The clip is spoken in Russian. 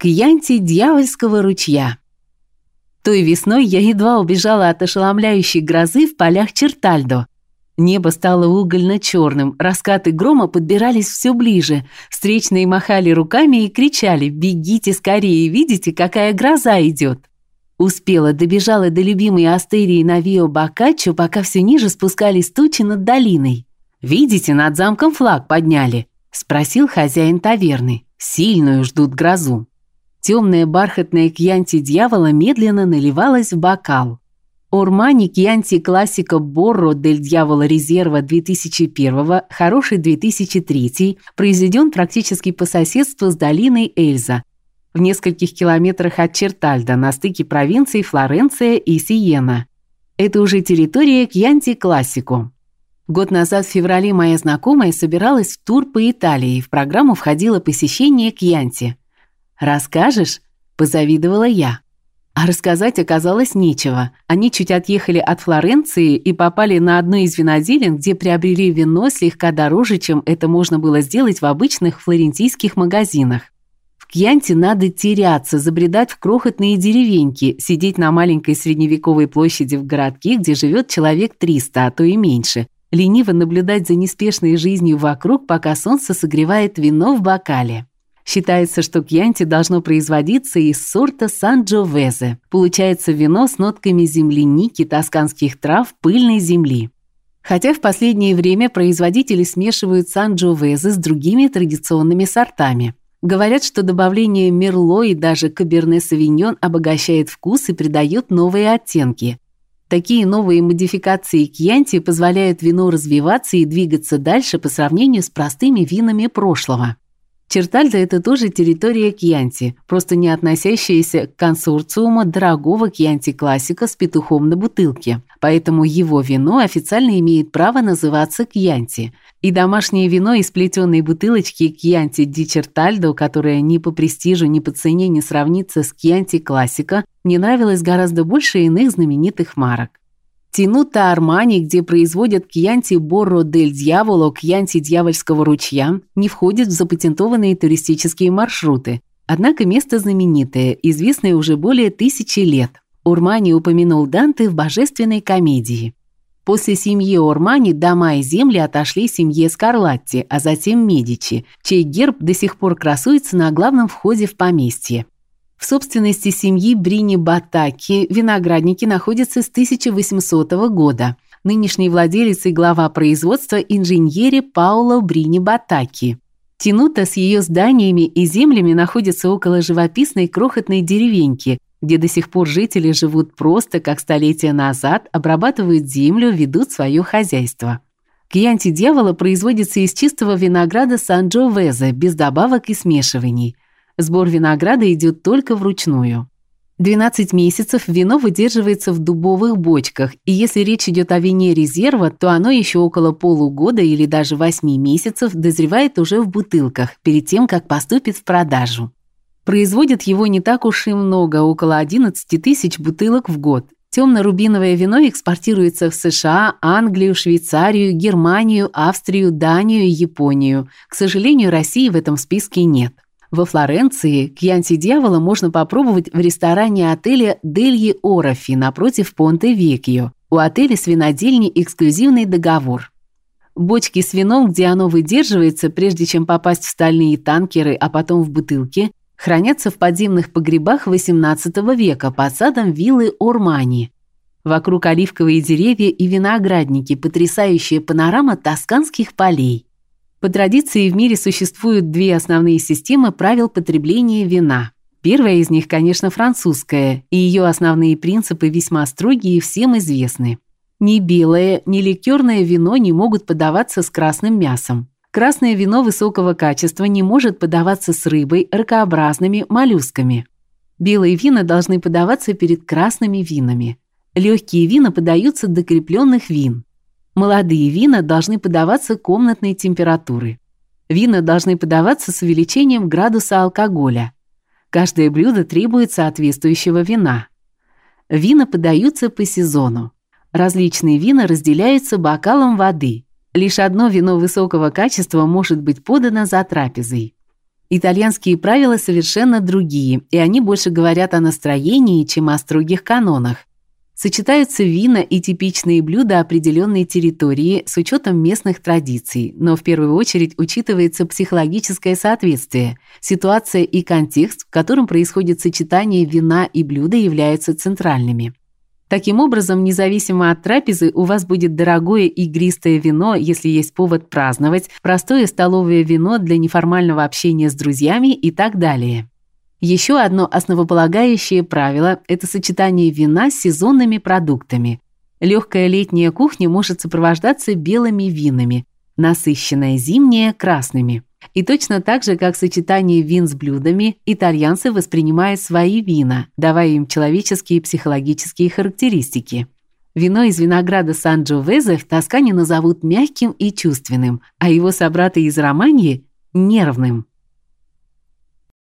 Кьянти дьявольского ручья. Той весной я едва убежала от ошеломляющей грозы в полях Чертальдо. Небо стало угольно черным раскаты грома подбирались все ближе. Встречные махали руками и кричали: "Бегите скорее, видите, какая гроза идет!" Успела, добежала до любимой астерии на Вио Бакаччо, пока все ниже спускались тучи над долиной. "Видите, над замком флаг подняли?" спросил хозяин таверны. "Сильную ждут грозу". Темная бархатная кьянти дьявола медленно наливалась в бокал. Ормани Кьянти классика Борро дель Дьявола резерва 2001, хороший 2003, произведен практически по соседству с долиной Эльза, в нескольких километрах от Чертальда, на стыке провинций Флоренция и Сиена. Это уже территория Кьянти классику. Год назад в феврале моя знакомая собиралась в тур по Италии, в программу входило посещение Кьянти – «Расскажешь?» – позавидовала я. А рассказать оказалось нечего. Они чуть отъехали от Флоренции и попали на одну из виноделин, где приобрели вино слегка дороже, чем это можно было сделать в обычных флорентийских магазинах. В Кьянте надо теряться, забредать в крохотные деревеньки, сидеть на маленькой средневековой площади в городке, где живет человек 300, а то и меньше, лениво наблюдать за неспешной жизнью вокруг, пока солнце согревает вино в бокале. Считается, что кьянти должно производиться из сорта Санджовезе. Получается вино с нотками земляники, тосканских трав, пыльной земли. Хотя в последнее время производители смешивают Санджовезе с другими традиционными сортами. Говорят, что добавление мерло и даже каберне-савиньон обогащает вкус и придает новые оттенки. Такие новые модификации кьянти позволяют вину развиваться и двигаться дальше по сравнению с простыми винами прошлого. Чертальда это тоже территория Кьянти, просто не относящаяся к консорциуму дорогого Кьянти классика с петухом на бутылке. Поэтому его вино официально имеет право называться Кьянти. И домашнее вино из плетеной бутылочки Кьянти ди Чертальдо, которое ни по престижу, ни по цене не сравнится с Кьянти классика, мне нравилось гораздо больше иных знаменитых марок. Тинута Армани, где производят кьянти Борро дель Дьяволо, кьянти Дьявольского ручья, не входит в запатентованные туристические маршруты. Однако место знаменитое, известное уже более тысячи лет. Урмани упомянул Данте в Божественной комедии. После семьи Урмани дома и земли отошли семье Скарлатти, а затем Медичи, чей герб до сих пор красуется на главном входе в поместье. В собственности семьи Брини Батаки виноградники находятся с 1800 года. Нынешний владелец и глава производства инженери Пауло Брини Батаки. Тинута с ее зданиями и землями находится около живописной крохотной деревеньки, где до сих пор жители живут просто, как столетия назад, обрабатывают землю, ведут свое хозяйство. Кьянти дьявола производится из чистого винограда Сан-Джовезе, без добавок и смешиваний – Сбор винограда идет только вручную. 12 месяцев вино выдерживается в дубовых бочках, и если речь идет о вине резерва, то оно еще около полугода или даже 8 месяцев дозревает уже в бутылках, перед тем, как поступит в продажу. Производят его не так уж и много, около 11 тысяч бутылок в год. Темно-рубиновое вино экспортируется в США, Англию, Швейцарию, Германию, Австрию, Данию и Японию. К сожалению, России в этом списке нет. Во Флоренции кьянти дьявола можно попробовать в ресторане отеля Дельи Орофи напротив Понте-Векьо. У отеля с винодельней эксклюзивный договор. Бочки с вином, где оно выдерживается, прежде чем попасть в стальные танкеры, а потом в бутылки, хранятся в подземных погребах XVIII века под садом виллы Ормани. Вокруг оливковые деревья и виноградники, потрясающая панорама тосканских полей. По традиции в мире существуют две основные системы правил потребления вина. Первая из них, конечно, французская, и ее основные принципы весьма строгие и всем известны. Ни белое, ни ликерное вино не могут подаваться с красным мясом. Красное вино высокого качества не может подаваться с рыбой, ракообразными, моллюсками. Белые вина должны подаваться перед красными винами. Легкие вина подаются до крепленных вин. Молодые вина должны подаваться комнатной температуры. Вина должны подаваться с увеличением градуса алкоголя. Каждое блюдо требует соответствующего вина. Вина подаются по сезону. Различные вина разделяются бокалом воды. Лишь одно вино высокого качества может быть подано за трапезой. Итальянские правила совершенно другие, и они больше говорят о настроении, чем о строгих канонах. Сочетаются вина и типичные блюда определенной территории с учетом местных традиций, но в первую очередь учитывается психологическое соответствие. Ситуация и контекст, в котором происходит сочетание вина и блюда, являются центральными. Таким образом, независимо от трапезы, у вас будет дорогое игристое вино, если есть повод праздновать, простое столовое вино для неформального общения с друзьями и так далее. Еще одно основополагающее правило это сочетание вина с сезонными продуктами. Легкая летняя кухня может сопровождаться белыми винами, насыщенная зимняя красными. И точно так же, как сочетание вин с блюдами, итальянцы воспринимают свои вина, давая им человеческие и психологические характеристики. Вино из винограда Сан-Джовезе в Тоскане назовут мягким и чувственным, а его собраты из Романьи нервным.